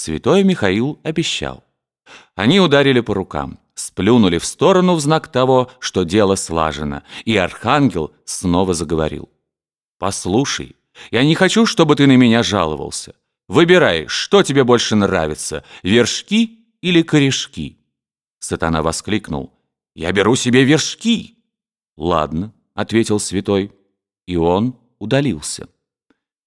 святой Михаил обещал. Они ударили по рукам, сплюнули в сторону в знак того, что дело слажено, и архангел снова заговорил. «Послушай, я не хочу, чтобы ты на меня жаловался. Выбирай, что тебе больше нравится, вершки или корешки?» Сатана воскликнул. «Я беру себе вершки!» «Ладно», — ответил святой, и он удалился.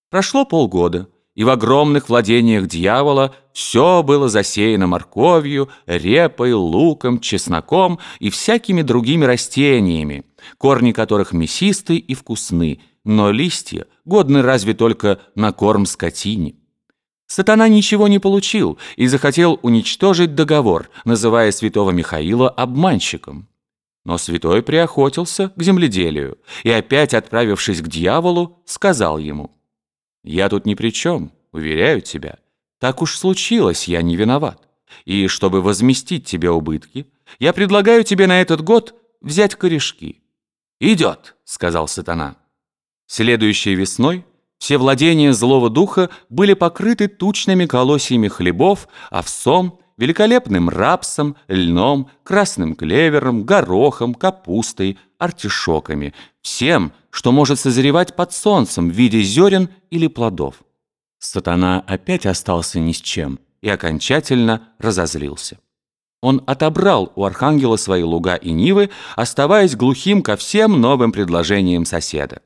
Прошло полгода, и в огромных владениях дьявола все было засеяно морковью, репой, луком, чесноком и всякими другими растениями, корни которых мясисты и вкусны, но листья годны разве только на корм скотине. Сатана ничего не получил и захотел уничтожить договор, называя святого Михаила обманщиком. Но святой приохотился к земледелию и, опять отправившись к дьяволу, сказал ему – я тут ни при чем, уверяю тебя. Так уж случилось, я не виноват. И чтобы возместить тебе убытки, я предлагаю тебе на этот год взять корешки». «Идет», — сказал сатана. Следующей весной все владения злого духа были покрыты тучными колосьями хлебов, овсом, великолепным рапсом, льном, красным клевером, горохом, капустой, артишоками, всем, что может созревать под солнцем в виде зерен или плодов. Сатана опять остался ни с чем и окончательно разозлился. Он отобрал у архангела свои луга и нивы, оставаясь глухим ко всем новым предложениям соседа.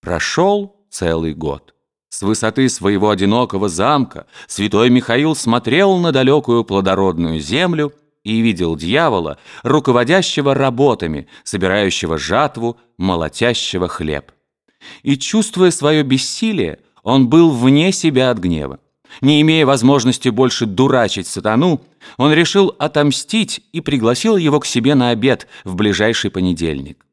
Прошел целый год. С высоты своего одинокого замка святой Михаил смотрел на далекую плодородную землю и видел дьявола, руководящего работами, собирающего жатву, молотящего хлеб. И, чувствуя свое бессилие, он был вне себя от гнева. Не имея возможности больше дурачить сатану, он решил отомстить и пригласил его к себе на обед в ближайший понедельник.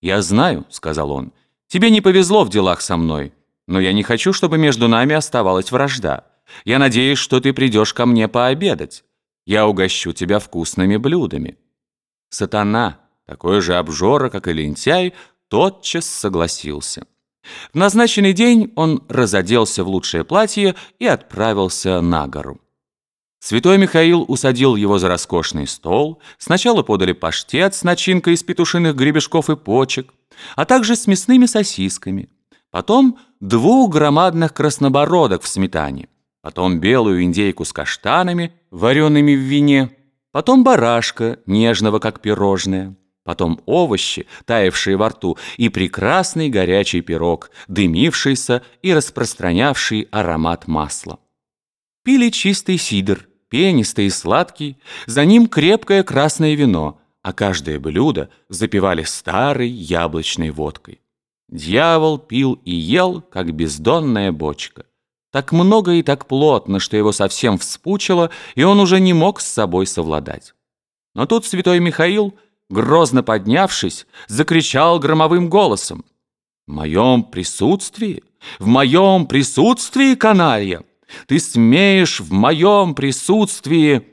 «Я знаю», — сказал он, — «тебе не повезло в делах со мной, но я не хочу, чтобы между нами оставалась вражда. Я надеюсь, что ты придешь ко мне пообедать я угощу тебя вкусными блюдами». Сатана, такой же обжора, как и лентяй, тотчас согласился. В назначенный день он разоделся в лучшее платье и отправился на гору. Святой Михаил усадил его за роскошный стол. Сначала подали паштет с начинкой из петушиных гребешков и почек, а также с мясными сосисками. Потом двух громадных краснобородок в сметане потом белую индейку с каштанами, вареными в вине, потом барашка, нежного как пирожное, потом овощи, таявшие во рту, и прекрасный горячий пирог, дымившийся и распространявший аромат масла. Пили чистый сидр, пенистый и сладкий, за ним крепкое красное вино, а каждое блюдо запивали старой яблочной водкой. Дьявол пил и ел, как бездонная бочка. Так много и так плотно, что его совсем вспучило, и он уже не мог с собой совладать. Но тут святой Михаил, грозно поднявшись, закричал громовым голосом. «В моем присутствии? В моем присутствии, каналья? Ты смеешь в моем присутствии...»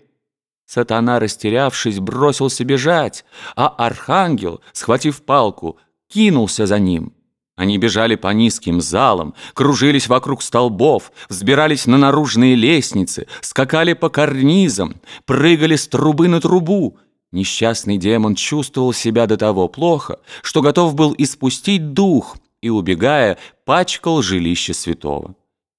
Сатана, растерявшись, бросился бежать, а архангел, схватив палку, кинулся за ним. Они бежали по низким залам, кружились вокруг столбов, взбирались на наружные лестницы, скакали по карнизам, прыгали с трубы на трубу. Несчастный демон чувствовал себя до того плохо, что готов был испустить дух и, убегая, пачкал жилище святого.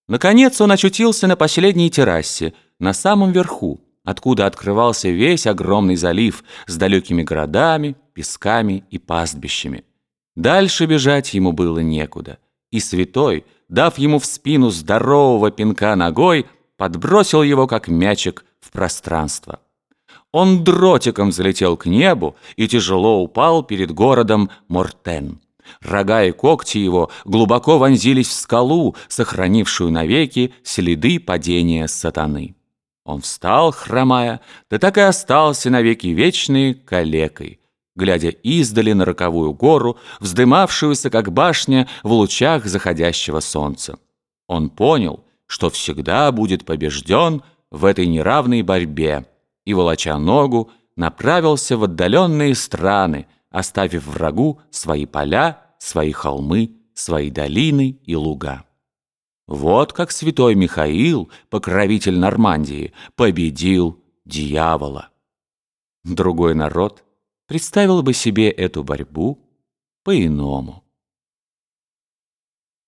Наконец он очутился на последней террасе, на самом верху, откуда открывался весь огромный залив с далекими городами, песками и пастбищами. Дальше бежать ему было некуда, и святой, дав ему в спину здорового пинка ногой, подбросил его, как мячик, в пространство. Он дротиком взлетел к небу и тяжело упал перед городом Мортен. Рога и когти его глубоко вонзились в скалу, сохранившую навеки следы падения сатаны. Он встал, хромая, да так и остался навеки вечный калекой, глядя издали на роковую гору, вздымавшуюся, как башня, в лучах заходящего солнца. Он понял, что всегда будет побежден в этой неравной борьбе, и, волоча ногу, направился в отдаленные страны, оставив врагу свои поля, свои холмы, свои долины и луга. Вот как святой Михаил, покровитель Нормандии, победил дьявола. Другой народ представил бы себе эту борьбу по-иному.